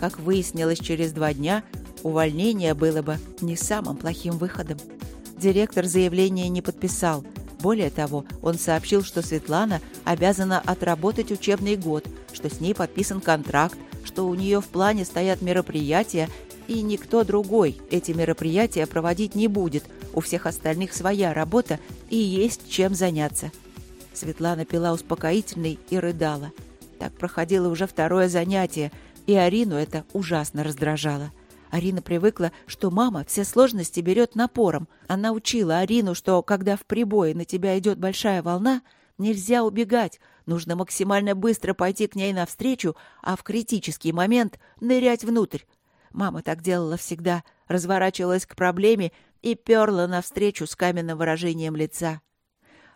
Как выяснилось через два дня, увольнение было бы не самым плохим выходом. Директор заявление не подписал. Более того, он сообщил, что Светлана обязана отработать учебный год, что с ней подписан контракт, что у нее в плане стоят мероприятия, и никто другой эти мероприятия проводить не будет. У всех остальных своя работа и есть чем заняться. Светлана пила успокоительный и рыдала. Так проходило уже второе занятие, и Арину это ужасно раздражало. Арина привыкла, что мама все сложности берет напором. Она учила Арину, что когда в прибое на тебя идет большая волна, нельзя убегать, нужно максимально быстро пойти к ней навстречу, а в критический момент нырять внутрь. Мама так делала всегда, разворачивалась к проблеме и перла навстречу с каменным выражением лица.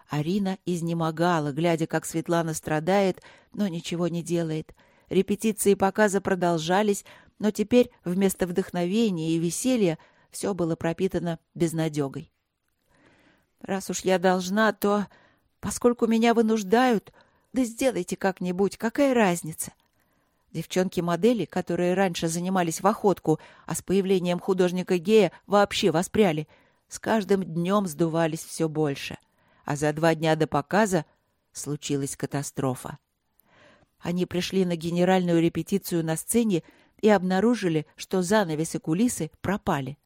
Арина изнемогала, глядя, как Светлана страдает, но ничего не делает. Репетиции показа продолжались, но теперь вместо вдохновения и веселья все было пропитано безнадегой. «Раз уж я должна, то, поскольку меня вынуждают, да сделайте как-нибудь, какая разница?» Девчонки-модели, которые раньше занимались в охотку, а с появлением художника-гея вообще воспряли, с каждым днем сдувались все больше. А за два дня до показа случилась катастрофа. Они пришли на генеральную репетицию на сцене и обнаружили, что занавес и кулисы пропали.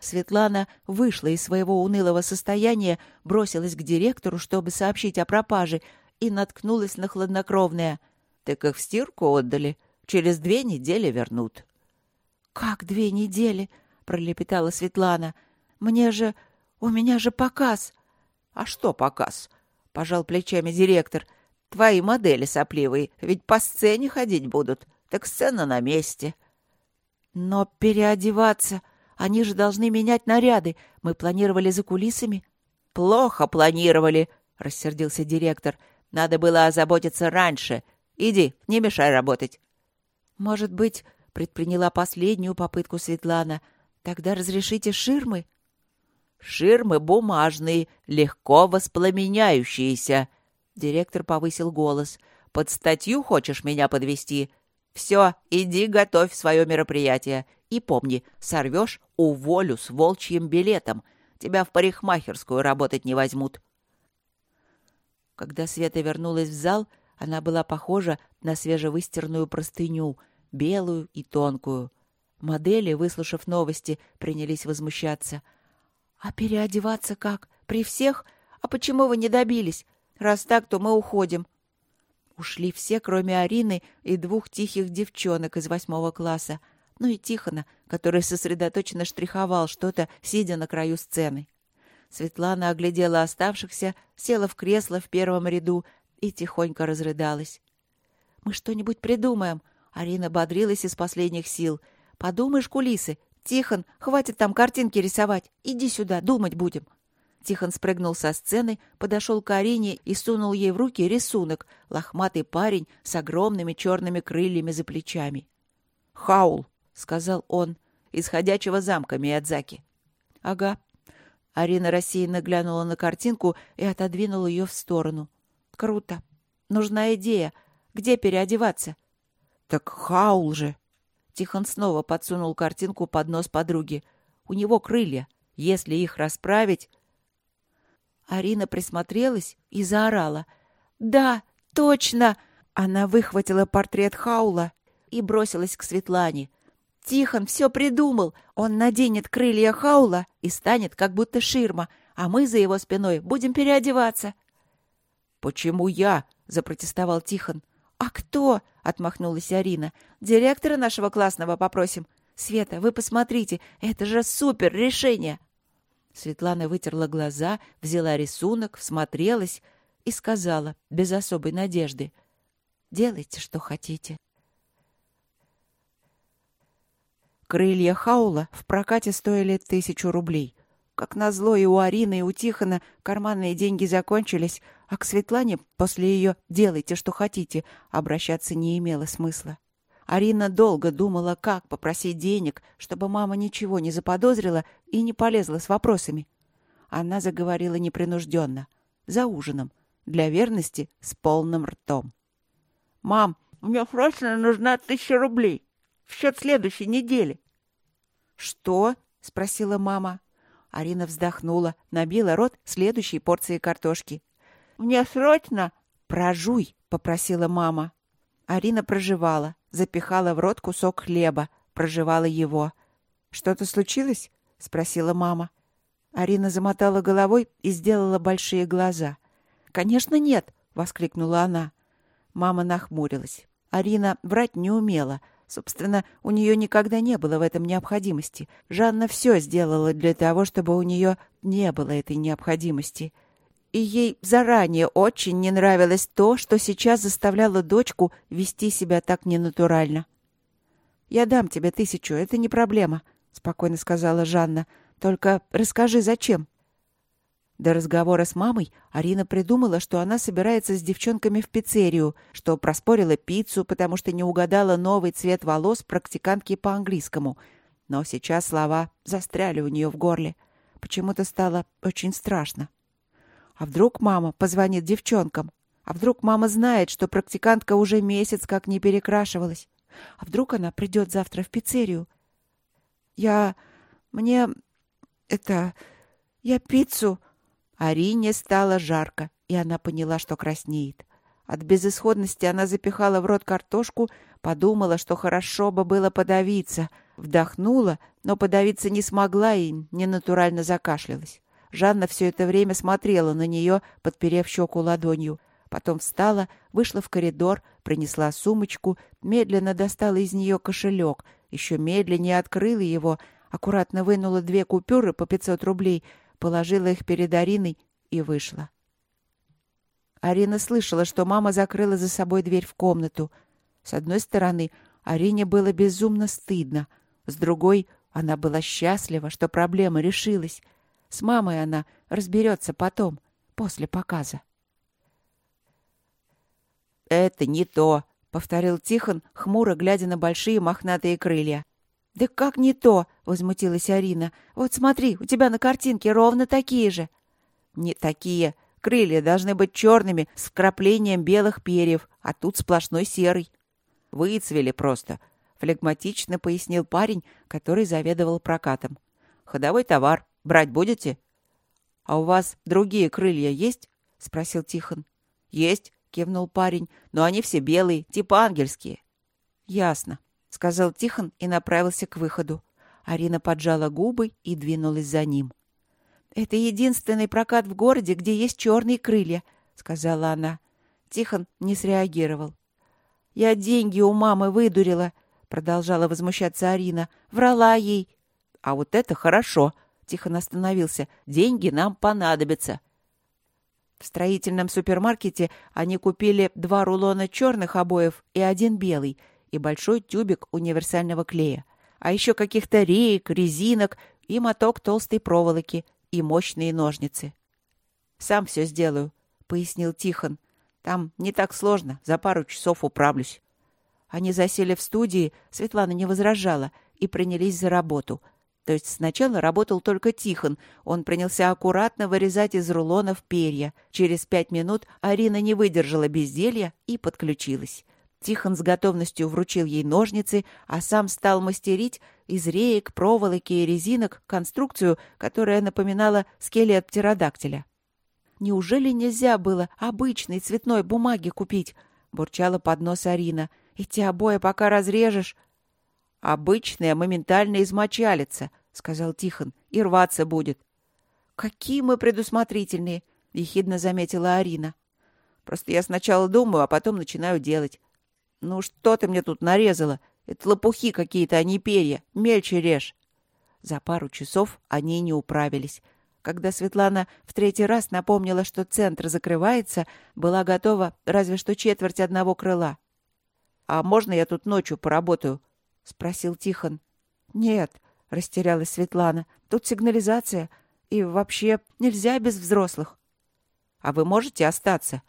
Светлана вышла из своего унылого состояния, бросилась к директору, чтобы сообщить о пропаже, и наткнулась на хладнокровное. «Так их в стирку отдали. Через две недели вернут». «Как две недели?» — пролепетала Светлана. «Мне же... У меня же показ». «А что показ?» — пожал плечами директор. «Твои модели сопливые, ведь по сцене ходить будут. Так сцена на месте». «Но переодеваться... Они же должны менять наряды. Мы планировали за кулисами». «Плохо планировали», — рассердился директор. «Надо было озаботиться раньше. Иди, не мешай работать». «Может быть, — предприняла последнюю попытку Светлана, — тогда разрешите ширмы?» «Ширмы бумажные, легко воспламеняющиеся». Директор повысил голос. «Под статью хочешь меня подвести? Все, иди готовь свое мероприятие. И помни, сорвешь — уволю с волчьим билетом. Тебя в парикмахерскую работать не возьмут». Когда Света вернулась в зал, она была похожа на свежевыстиранную простыню, белую и тонкую. Модели, выслушав новости, принялись возмущаться. «А переодеваться как? При всех? А почему вы не добились? Раз так, то мы уходим». Ушли все, кроме Арины и двух тихих девчонок из восьмого класса, ну и Тихона, который сосредоточенно штриховал что-то, сидя на краю сцены. Светлана оглядела оставшихся, села в кресло в первом ряду и тихонько разрыдалась. «Мы что-нибудь придумаем», — Арина бодрилась из последних сил. «Подумаешь, кулисы. Тихон, хватит там картинки рисовать. Иди сюда, думать будем». Тихон спрыгнул со сцены, подошел к Арине и сунул ей в руки рисунок — лохматый парень с огромными черными крыльями за плечами. «Хаул», — сказал он, — «из ходячего замка Миядзаки». «Ага». Арина рассеянно глянула на картинку и отодвинула ее в сторону. «Круто. Нужна идея. Где переодеваться?» «Так Хаул же!» Тихон снова подсунул картинку под нос подруги. «У него крылья. Если их расправить...» Арина присмотрелась и заорала. «Да, точно!» Она выхватила портрет Хаула и бросилась к Светлане. «Тихон все придумал. Он наденет крылья Хаула и станет как будто ширма, а мы за его спиной будем переодеваться». «Почему я?» — запротестовал Тихон. «А кто?» — отмахнулась Арина. «Директора нашего классного попросим. Света, вы посмотрите, это же супер решение!» Светлана вытерла глаза, взяла рисунок, всмотрелась и сказала, без особой надежды, «Делайте, что хотите». Крылья Хаула в прокате стоили тысячу рублей. Как назло и у Арины, и у Тихона карманные деньги закончились, а к Светлане после ее «делайте, что хотите» обращаться не имело смысла. Арина долго думала, как попросить денег, чтобы мама ничего не заподозрила и не полезла с вопросами. Она заговорила непринужденно, за ужином, для верности с полным ртом. «Мам, мне срочно нужна тысяча рублей!» в счет следующей недели». «Что?» — спросила мама. Арина вздохнула, набила рот следующей порцией картошки. «Мне срочно?» «Прожуй», — попросила мама. Арина проживала, запихала в рот кусок хлеба, проживала его. «Что-то случилось?» — спросила мама. Арина замотала головой и сделала большие глаза. «Конечно нет!» — воскликнула она. Мама нахмурилась. Арина врать не умела — Собственно, у нее никогда не было в этом необходимости. Жанна все сделала для того, чтобы у нее не было этой необходимости. И ей заранее очень не нравилось то, что сейчас заставляло дочку вести себя так ненатурально. «Я дам тебе тысячу, это не проблема», — спокойно сказала Жанна. «Только расскажи, зачем?» До разговора с мамой Арина придумала, что она собирается с девчонками в пиццерию, что проспорила пиццу, потому что не угадала новый цвет волос практикантки по английскому. Но сейчас слова застряли у нее в горле. Почему-то стало очень страшно. А вдруг мама позвонит девчонкам? А вдруг мама знает, что практикантка уже месяц как не перекрашивалась? А вдруг она придет завтра в пиццерию? Я... мне... это... я пиццу... Арине стало жарко, и она поняла, что краснеет. От безысходности она запихала в рот картошку, подумала, что хорошо бы было подавиться. Вдохнула, но подавиться не смогла и ненатурально закашлялась. Жанна все это время смотрела на нее, подперев щеку ладонью. Потом встала, вышла в коридор, принесла сумочку, медленно достала из нее кошелек, еще медленнее открыла его, аккуратно вынула две купюры по 500 рублей — положила их перед Ариной и вышла. Арина слышала, что мама закрыла за собой дверь в комнату. С одной стороны, Арине было безумно стыдно. С другой, она была счастлива, что проблема решилась. С мамой она разберется потом, после показа. «Это не то», — повторил Тихон, хмуро глядя на большие мохнатые крылья. «Да как не то?» — возмутилась Арина. «Вот смотри, у тебя на картинке ровно такие же». «Не такие. Крылья должны быть черными, с вкраплением белых перьев, а тут сплошной серый». «Выцвели просто», — флегматично пояснил парень, который заведовал прокатом. «Ходовой товар. Брать будете?» «А у вас другие крылья есть?» — спросил Тихон. «Есть», — кивнул парень, — «но они все белые, типа ангельские». «Ясно сказал Тихон и направился к выходу. Арина поджала губы и двинулась за ним. «Это единственный прокат в городе, где есть черные крылья», — сказала она. Тихон не среагировал. «Я деньги у мамы выдурила», — продолжала возмущаться Арина. «Врала ей». «А вот это хорошо», — Тихон остановился. «Деньги нам понадобятся». В строительном супермаркете они купили два рулона черных обоев и один белый — и большой тюбик универсального клея, а еще каких-то реек, резинок и моток толстой проволоки и мощные ножницы. «Сам все сделаю», — пояснил Тихон. «Там не так сложно, за пару часов управлюсь». Они засели в студии, Светлана не возражала, и принялись за работу. То есть сначала работал только Тихон. Он принялся аккуратно вырезать из рулонов перья. Через пять минут Арина не выдержала безделья и подключилась. Тихон с готовностью вручил ей ножницы, а сам стал мастерить из реек, проволоки и резинок конструкцию, которая напоминала скелет птеродактиля. «Неужели нельзя было обычной цветной бумаги купить?» — бурчала под нос Арина. «Эти обои пока разрежешь». «Обычная моментально измочалится», — сказал Тихон, — «и рваться будет». «Какие мы предусмотрительные!» — ехидно заметила Арина. «Просто я сначала думаю, а потом начинаю делать. «Ну что ты мне тут нарезала? Это лопухи какие-то, а не перья. Мельче режь». За пару часов они не управились. Когда Светлана в третий раз напомнила, что центр закрывается, была готова разве что четверть одного крыла. «А можно я тут ночью поработаю?» — спросил Тихон. «Нет», — растерялась Светлана, — «тут сигнализация. И вообще нельзя без взрослых». «А вы можете остаться?»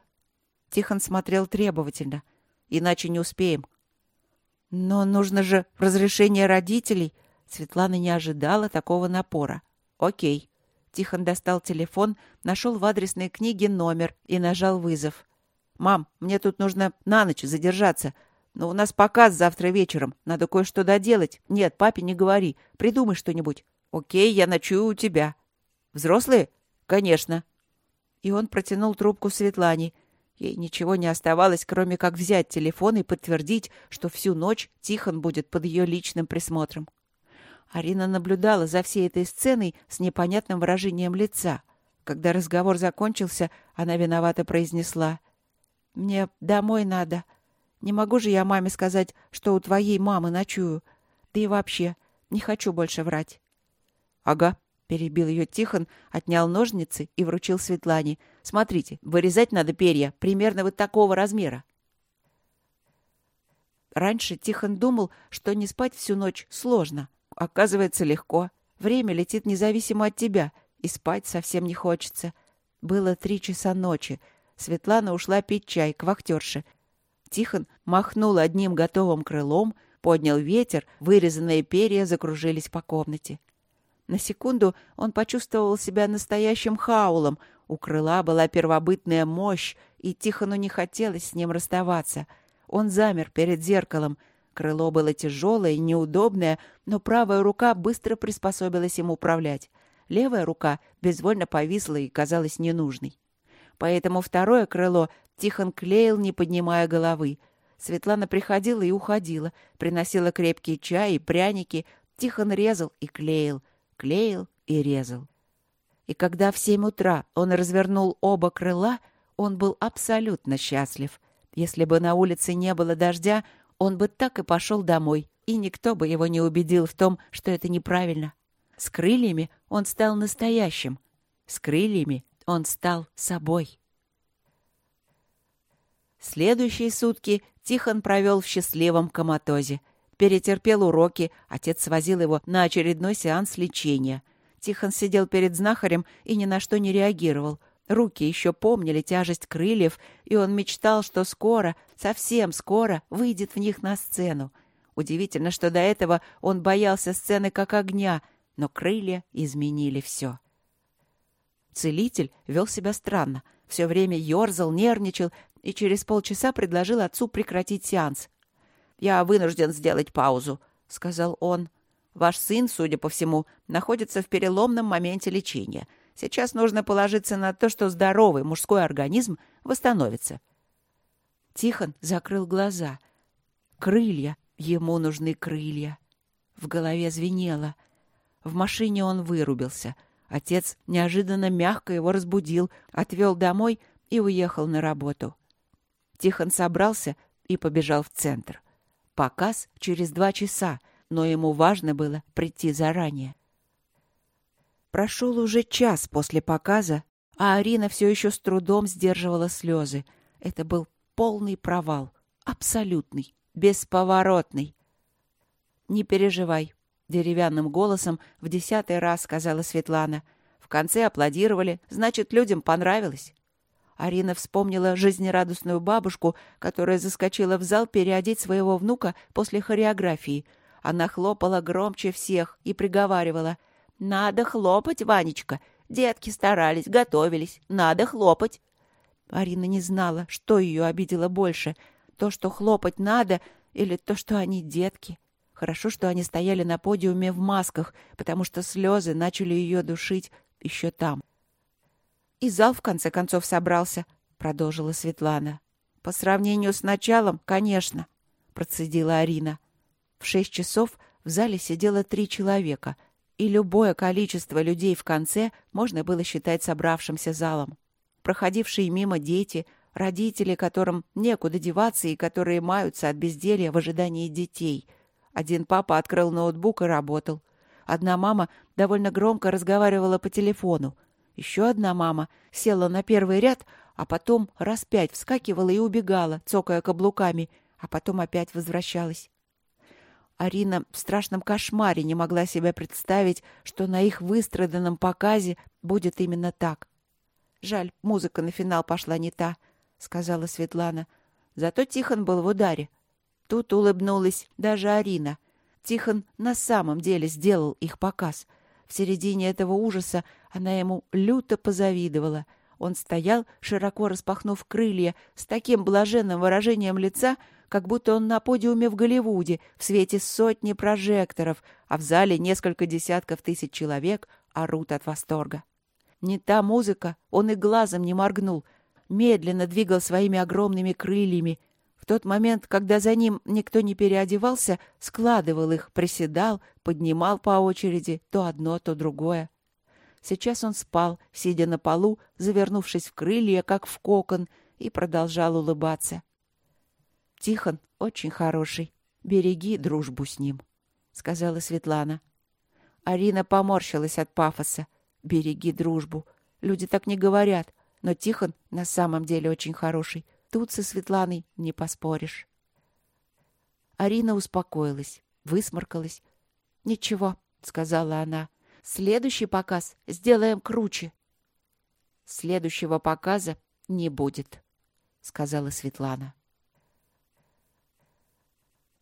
Тихон смотрел требовательно — иначе не успеем. Но нужно же разрешение родителей. Светлана не ожидала такого напора. Окей. Тихон достал телефон, нашел в адресной книге номер и нажал вызов. «Мам, мне тут нужно на ночь задержаться. Но у нас показ завтра вечером. Надо кое-что доделать. Нет, папе не говори. Придумай что-нибудь. Окей, я ночую у тебя. Взрослые? Конечно. И он протянул трубку Светлане. Ей ничего не оставалось, кроме как взять телефон и подтвердить, что всю ночь Тихон будет под ее личным присмотром. Арина наблюдала за всей этой сценой с непонятным выражением лица. Когда разговор закончился, она виновато произнесла. «Мне домой надо. Не могу же я маме сказать, что у твоей мамы ночую. Да и вообще, не хочу больше врать». «Ага», — перебил ее Тихон, отнял ножницы и вручил Светлане. «Смотрите, вырезать надо перья, примерно вот такого размера». Раньше Тихон думал, что не спать всю ночь сложно. Оказывается, легко. Время летит независимо от тебя, и спать совсем не хочется. Было три часа ночи. Светлана ушла пить чай к вахтерше, Тихон махнул одним готовым крылом, поднял ветер, вырезанные перья закружились по комнате. На секунду он почувствовал себя настоящим хаулом. У крыла была первобытная мощь, и Тихону не хотелось с ним расставаться. Он замер перед зеркалом. Крыло было тяжелое и неудобное, но правая рука быстро приспособилась им управлять. Левая рука безвольно повисла и казалась ненужной. Поэтому второе крыло Тихон клеил, не поднимая головы. Светлана приходила и уходила, приносила крепкий чай и пряники. Тихон резал и клеил, клеил и резал. И когда в семь утра он развернул оба крыла, он был абсолютно счастлив. Если бы на улице не было дождя, он бы так и пошел домой, и никто бы его не убедил в том, что это неправильно. С крыльями он стал настоящим. С крыльями он стал собой. Следующие сутки Тихон провел в счастливом коматозе. Перетерпел уроки, отец свозил его на очередной сеанс лечения. Тихон сидел перед знахарем и ни на что не реагировал. Руки еще помнили тяжесть крыльев, и он мечтал, что скоро, совсем скоро, выйдет в них на сцену. Удивительно, что до этого он боялся сцены как огня, но крылья изменили все. Целитель вел себя странно. Все время ерзал, нервничал и через полчаса предложил отцу прекратить сеанс. «Я вынужден сделать паузу», — сказал он. «Ваш сын, судя по всему, находится в переломном моменте лечения. Сейчас нужно положиться на то, что здоровый мужской организм восстановится». Тихон закрыл глаза. «Крылья! Ему нужны крылья!» В голове звенело. В машине он вырубился. Отец неожиданно мягко его разбудил, отвел домой и уехал на работу. Тихон собрался и побежал в центр. Показ через два часа, но ему важно было прийти заранее. Прошел уже час после показа, а Арина все еще с трудом сдерживала слезы. Это был полный провал, абсолютный, бесповоротный. «Не переживай», — деревянным голосом в десятый раз сказала Светлана. «В конце аплодировали, значит, людям понравилось». Арина вспомнила жизнерадостную бабушку, которая заскочила в зал переодеть своего внука после хореографии. Она хлопала громче всех и приговаривала. «Надо хлопать, Ванечка! Детки старались, готовились. Надо хлопать!» Арина не знала, что ее обидело больше. То, что хлопать надо, или то, что они детки. Хорошо, что они стояли на подиуме в масках, потому что слезы начали ее душить еще там. И зал, в конце концов, собрался, — продолжила Светлана. — По сравнению с началом, конечно, — процедила Арина. В шесть часов в зале сидело три человека, и любое количество людей в конце можно было считать собравшимся залом. Проходившие мимо дети, родители, которым некуда деваться и которые маются от безделья в ожидании детей. Один папа открыл ноутбук и работал. Одна мама довольно громко разговаривала по телефону. Еще одна мама села на первый ряд, а потом раз пять вскакивала и убегала, цокая каблуками, а потом опять возвращалась. Арина в страшном кошмаре не могла себе представить, что на их выстраданном показе будет именно так. «Жаль, музыка на финал пошла не та», — сказала Светлана. Зато Тихон был в ударе. Тут улыбнулась даже Арина. Тихон на самом деле сделал их показ — в середине этого ужаса она ему люто позавидовала. Он стоял, широко распахнув крылья, с таким блаженным выражением лица, как будто он на подиуме в Голливуде в свете сотни прожекторов, а в зале несколько десятков тысяч человек орут от восторга. Не та музыка, он и глазом не моргнул, медленно двигал своими огромными крыльями. В тот момент, когда за ним никто не переодевался, складывал их, приседал, поднимал по очереди то одно, то другое. Сейчас он спал, сидя на полу, завернувшись в крылья, как в кокон, и продолжал улыбаться. «Тихон очень хороший. Береги дружбу с ним», — сказала Светлана. Арина поморщилась от пафоса. «Береги дружбу. Люди так не говорят. Но Тихон на самом деле очень хороший. Тут со Светланой не поспоришь». Арина успокоилась, высморкалась. «Ничего», — сказала она. «Следующий показ сделаем круче». «Следующего показа не будет», — сказала Светлана.